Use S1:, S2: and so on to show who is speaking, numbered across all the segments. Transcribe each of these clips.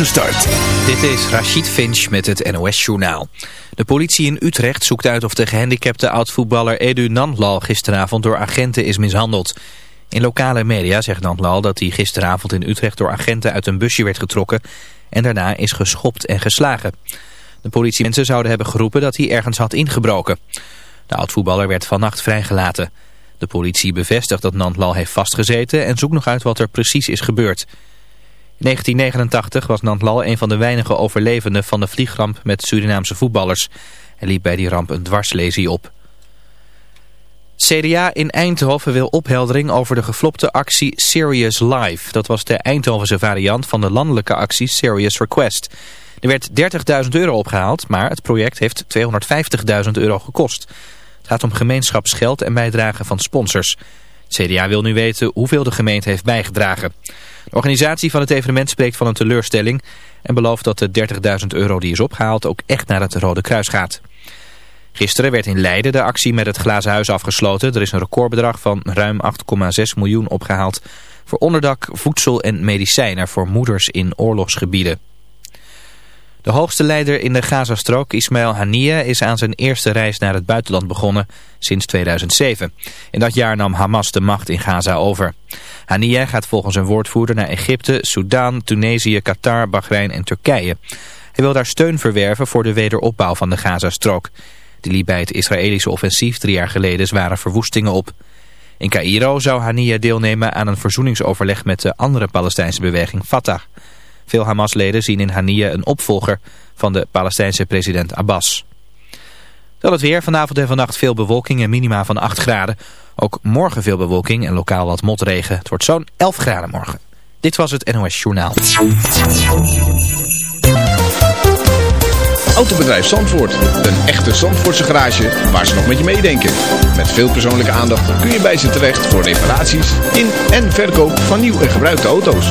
S1: Dit is Rachid Finch met het NOS-journaal. De politie in Utrecht zoekt uit of de gehandicapte oud-voetballer Edu Nandlal gisteravond door agenten is mishandeld. In lokale media zegt Nandlal dat hij gisteravond in Utrecht door agenten uit een busje werd getrokken en daarna is geschopt en geslagen. De politiemensen zouden hebben geroepen dat hij ergens had ingebroken. De oud-voetballer werd vannacht vrijgelaten. De politie bevestigt dat Nandlal heeft vastgezeten en zoekt nog uit wat er precies is gebeurd. In 1989 was Nandlal een van de weinige overlevenden van de vliegramp met Surinaamse voetballers. Hij liep bij die ramp een dwarslesie op. CDA in Eindhoven wil opheldering over de geflopte actie Serious Live. Dat was de Eindhovense variant van de landelijke actie Serious Request. Er werd 30.000 euro opgehaald, maar het project heeft 250.000 euro gekost. Het gaat om gemeenschapsgeld en bijdragen van sponsors. CDA wil nu weten hoeveel de gemeente heeft bijgedragen. De organisatie van het evenement spreekt van een teleurstelling en belooft dat de 30.000 euro die is opgehaald ook echt naar het Rode Kruis gaat. Gisteren werd in Leiden de actie met het Glazen Huis afgesloten. Er is een recordbedrag van ruim 8,6 miljoen opgehaald voor onderdak, voedsel en medicijnen voor moeders in oorlogsgebieden. De hoogste leider in de Gazastrook, Ismail Haniyeh, is aan zijn eerste reis naar het buitenland begonnen sinds 2007. In dat jaar nam Hamas de macht in Gaza over. Haniyeh gaat volgens een woordvoerder naar Egypte, Soudaan, Tunesië, Qatar, Bahrein en Turkije. Hij wil daar steun verwerven voor de wederopbouw van de Gazastrook. Die liep bij het Israëlische offensief drie jaar geleden zware verwoestingen op. In Cairo zou Haniyeh deelnemen aan een verzoeningsoverleg met de andere Palestijnse beweging Fatah. Veel Hamas-leden zien in Haniyeh een opvolger van de Palestijnse president Abbas. Dan het weer. Vanavond en vannacht veel bewolking en minima van 8 graden. Ook morgen veel bewolking en lokaal wat motregen. Het wordt zo'n 11 graden morgen. Dit was het NOS Journaal.
S2: Autobedrijf Zandvoort. Een echte Zandvoortse garage waar ze nog met je meedenken. Met veel persoonlijke aandacht kun je bij ze terecht voor reparaties in en verkoop van nieuw en gebruikte auto's.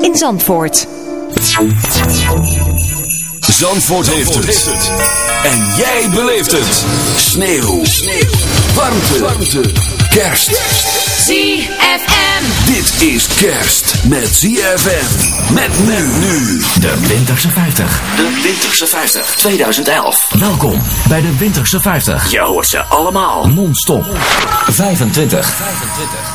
S3: in Zandvoort.
S4: Zandvoort, heeft, het. En jij beleeft het. Sneeuw. Sneeuw. Warmte. Warmte. Kerst.
S5: ZFM.
S4: Dit is kerst met ZFM. Met men nu.
S6: De Winterse 50.
S4: De Winterse 50 2011.
S6: Welkom bij de Winterse 50.
S4: Je hoort ze allemaal.
S6: Non-stop. 25.
S1: 25.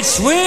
S7: It's
S8: winter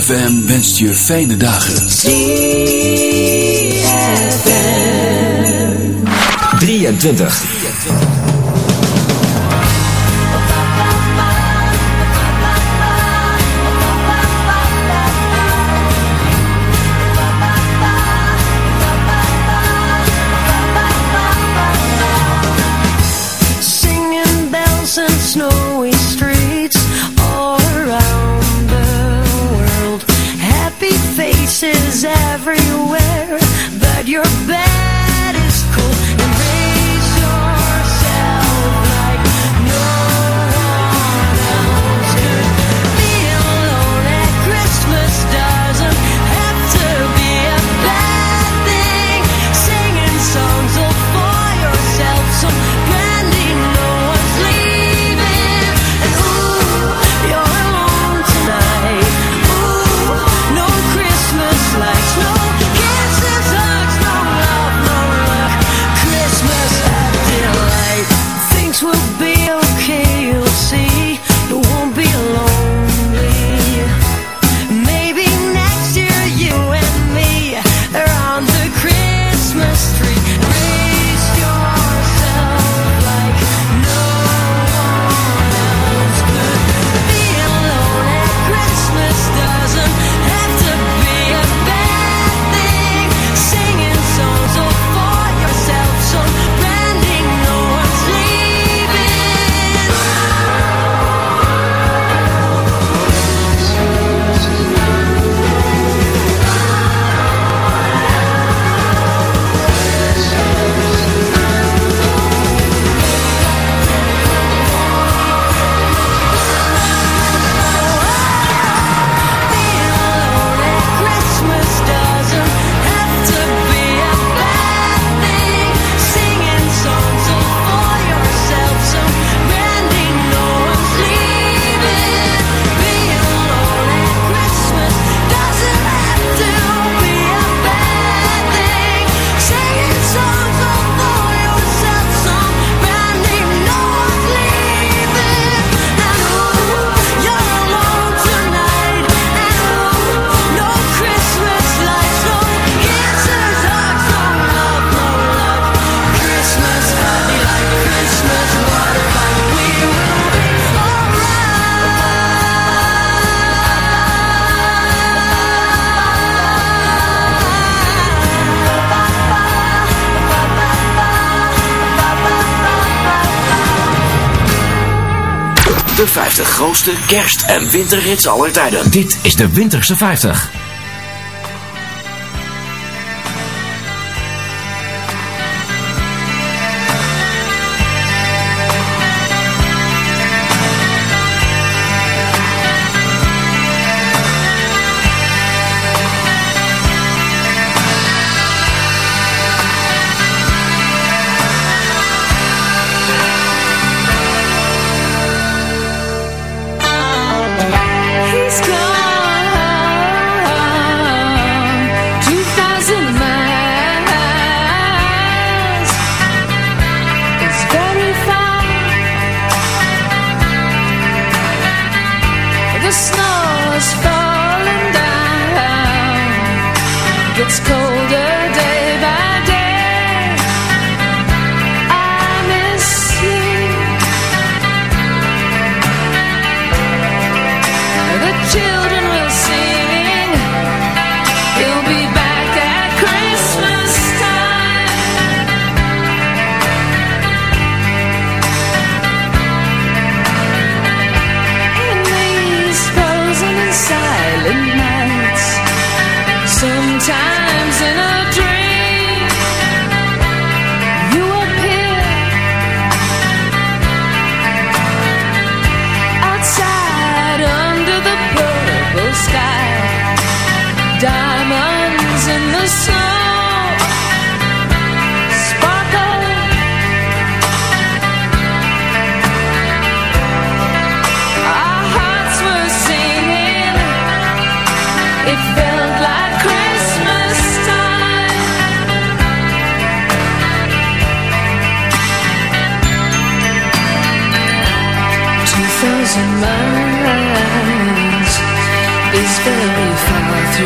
S4: ZFM wenst je fijne dagen.
S5: ZFM 23
S9: de 50 grootste kerst- en winterhits aller tijden. Dit is de Winterse 50.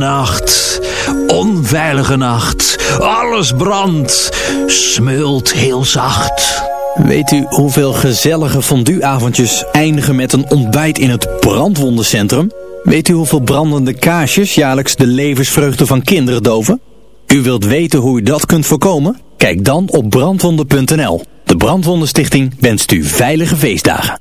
S10: nacht, onveilige nacht. Alles brandt, smult heel zacht.
S11: Weet u hoeveel gezellige fonduavondjes eindigen met een ontbijt in het brandwondencentrum? Weet u hoeveel brandende kaarsjes jaarlijks de levensvreugde van kinderen doven? U wilt weten hoe u dat kunt voorkomen? Kijk dan op brandwonden.nl. De Brandwondenstichting wenst u veilige feestdagen.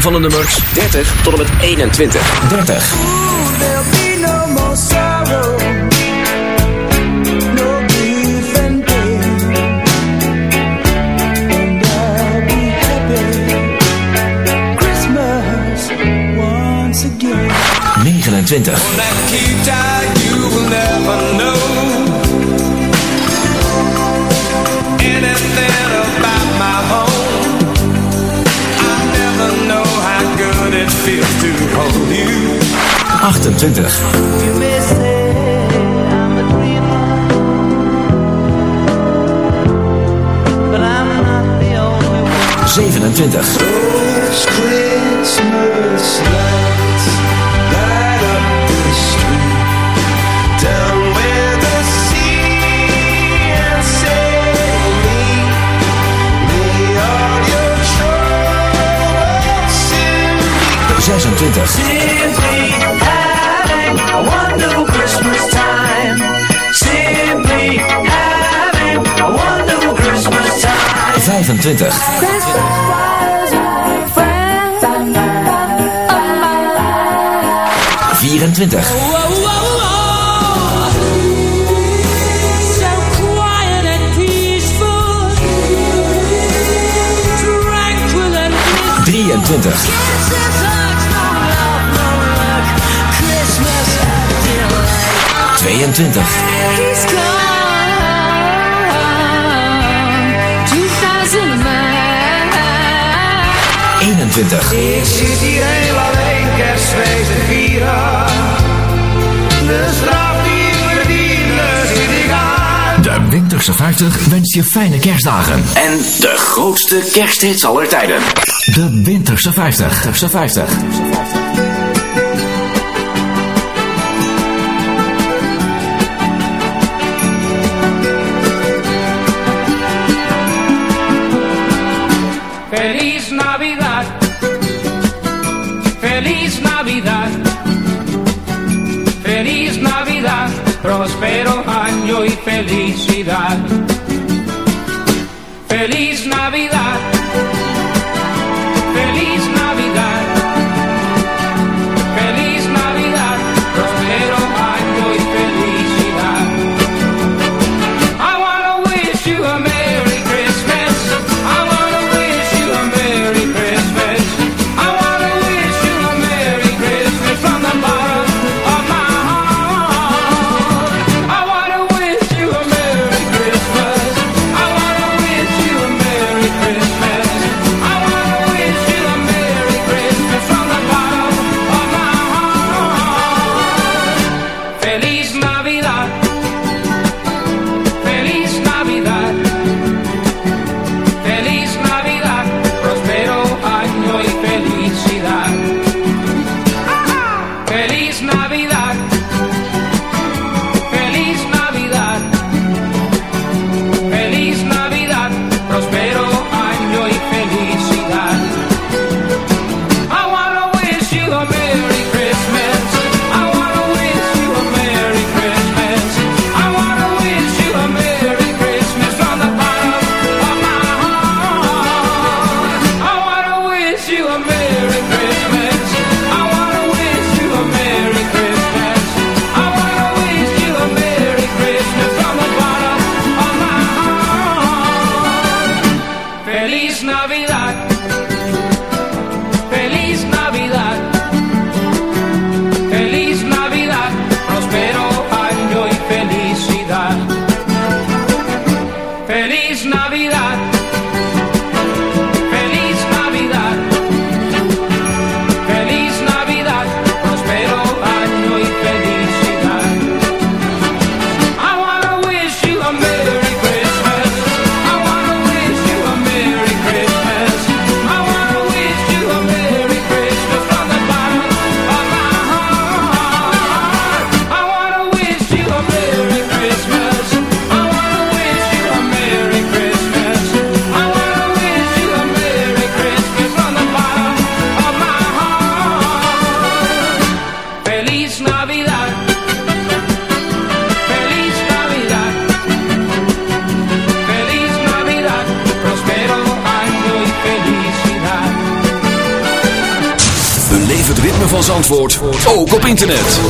S8: van de
S9: nummers 30 tot en met 21. 30.
S8: Negen en twintig.
S9: 28.
S8: But I'm not the only one.
S9: 27.
S8: Christmas time.
S9: 25.
S12: Christmas 24.
S9: Wow,
S12: wow. Twintig.
S9: 22.
S8: Ik zit hier heel alleen kerstfeest te vieren. De straf die verdienen zit ik aan.
S9: De Winterse 50 wenst je fijne kerstdagen.
S4: En de grootste kersthits aller tijden.
S9: De Winterse 50. Winterse 50.
S8: prósperos años y felicidad. Feliz Navidad
S4: internet.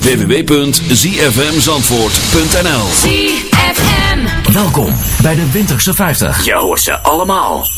S4: www.zfmzandvoort.nl
S3: ZFM
S9: Welkom bij de Winterse 50.
S4: Je hoort ze allemaal.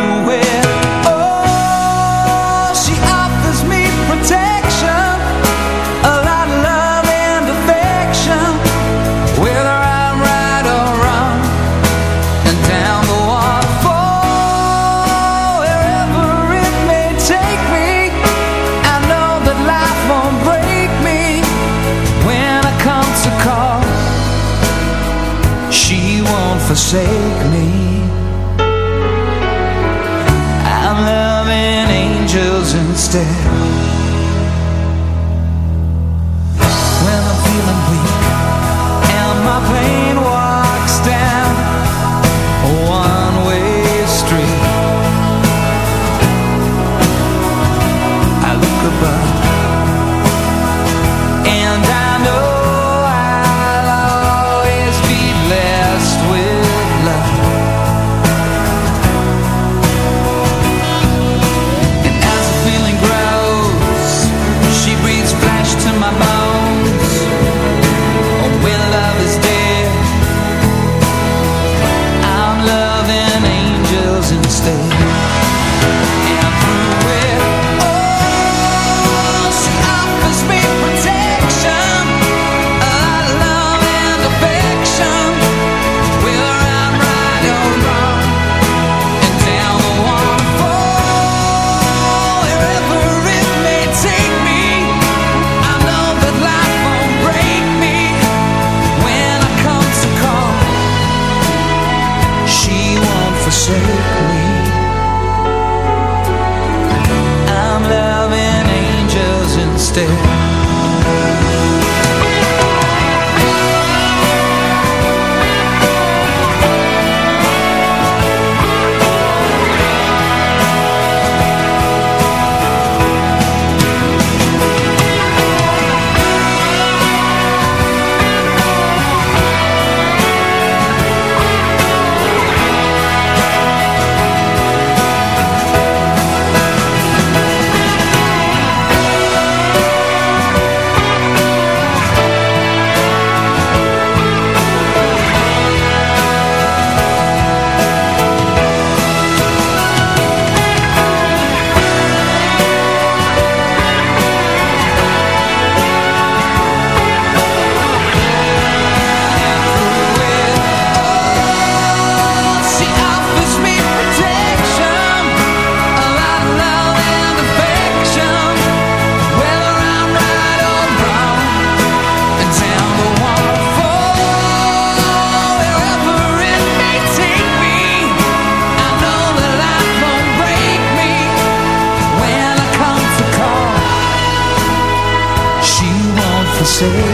S12: say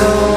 S12: soul.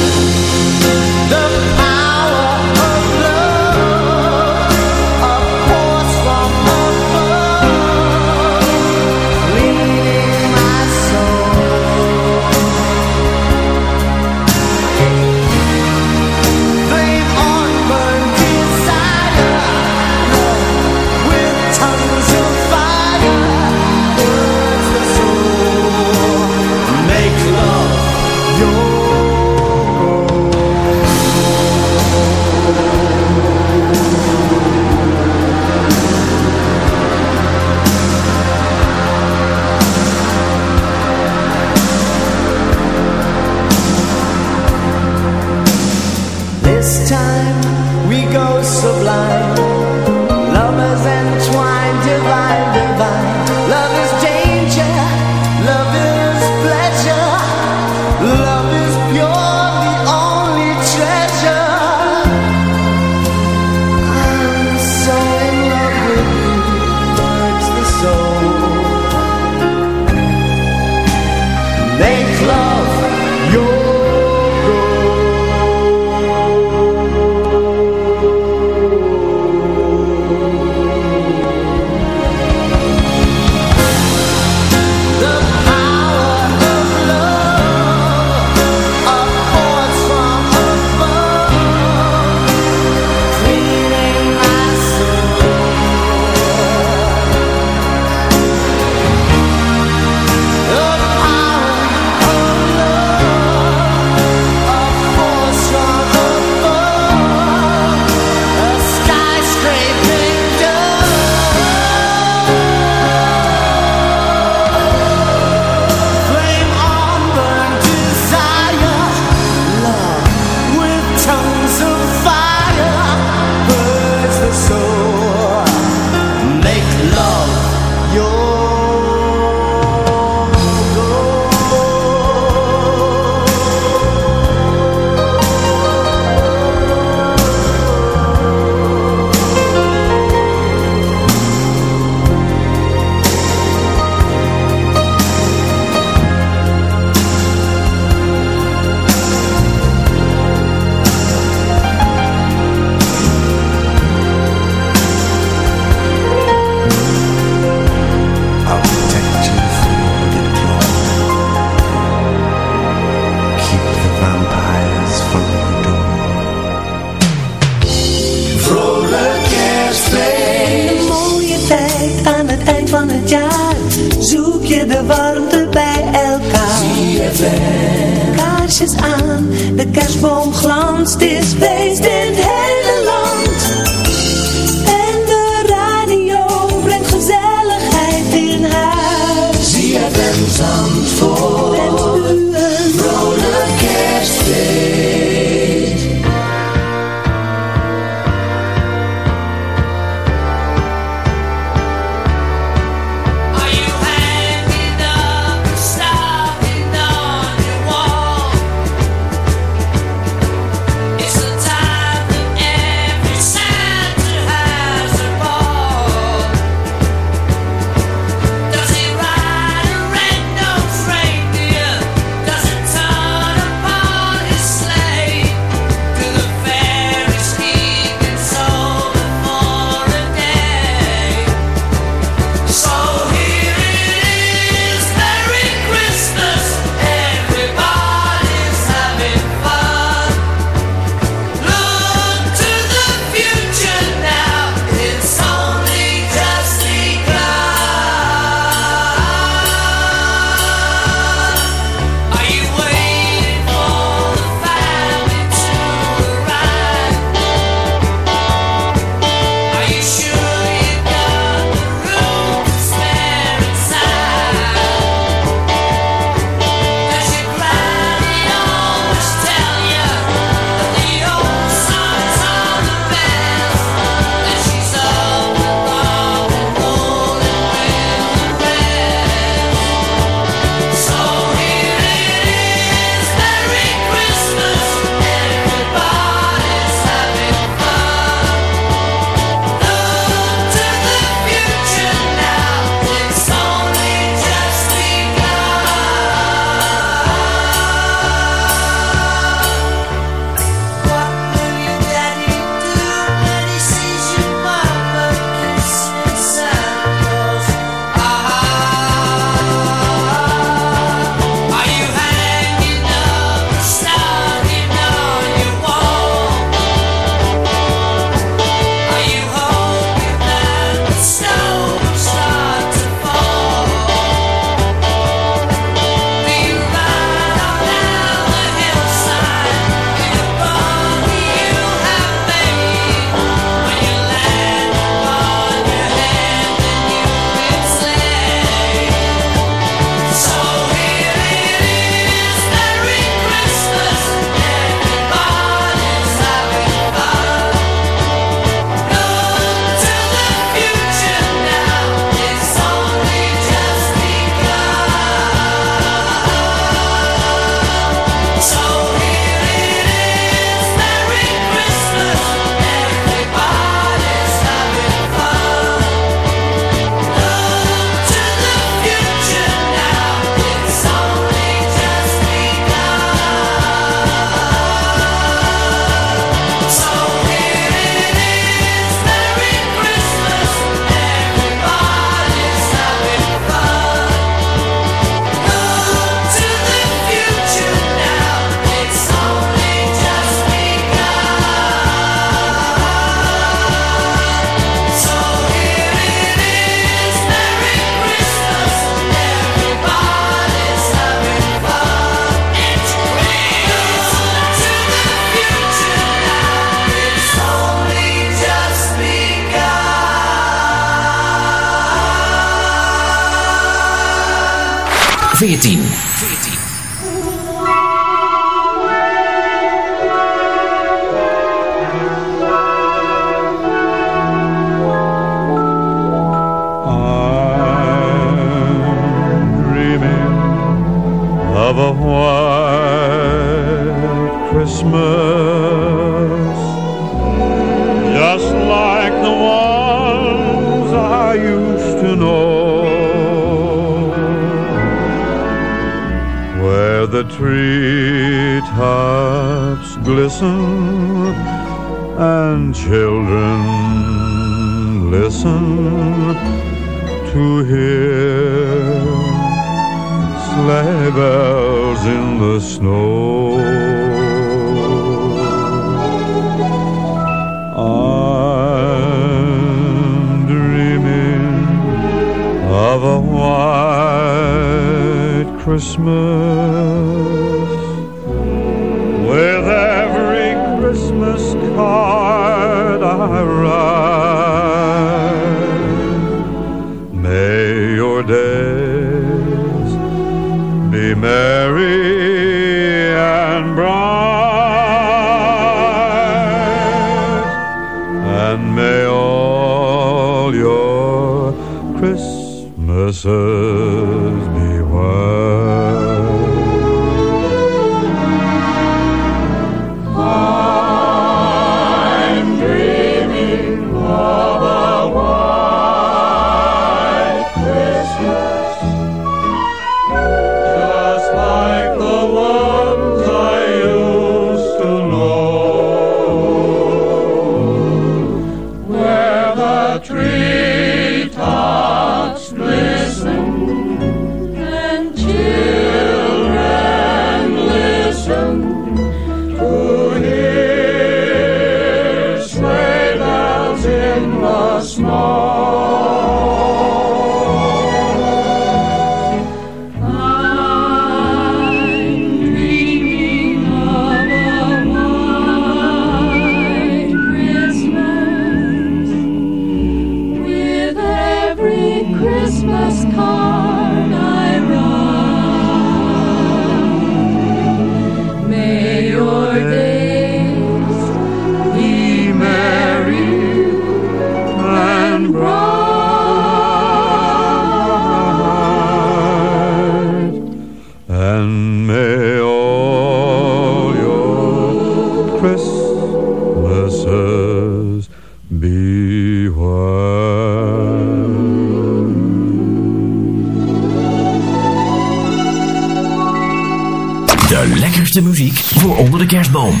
S9: lekkerste muziek voor onder de kerstboom.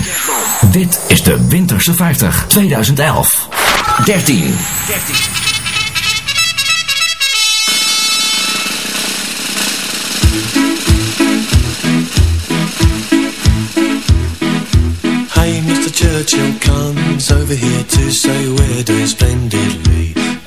S9: Dit is de Winterse 50 2011. 13. 13.
S13: Hey, Mr. Churchill comes over here to say we're doing splendidly.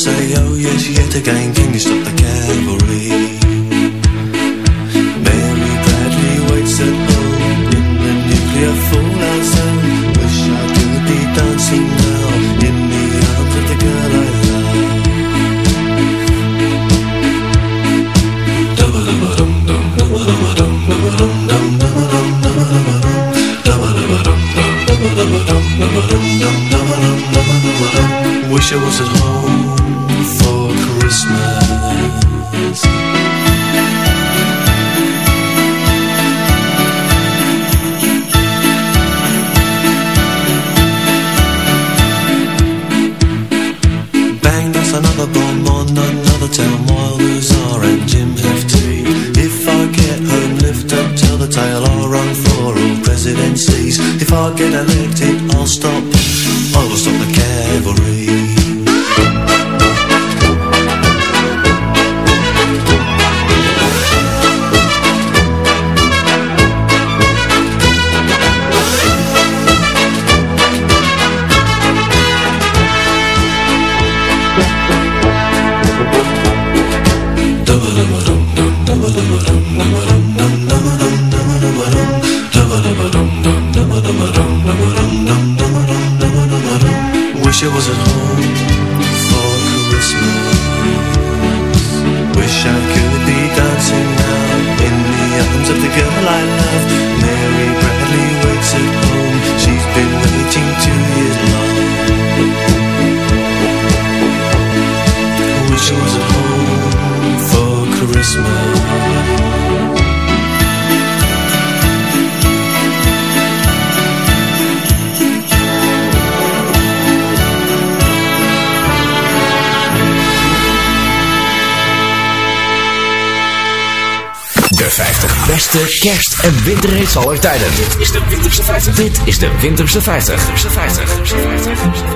S13: say, oh yeah, yet again, to gain, can you stop
S9: en winterhits aller tijden. Dit is de Winterse 50. Dit is de Winterse 50. Winterse 50. Winterse 50. Winterse 50.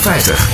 S4: 56.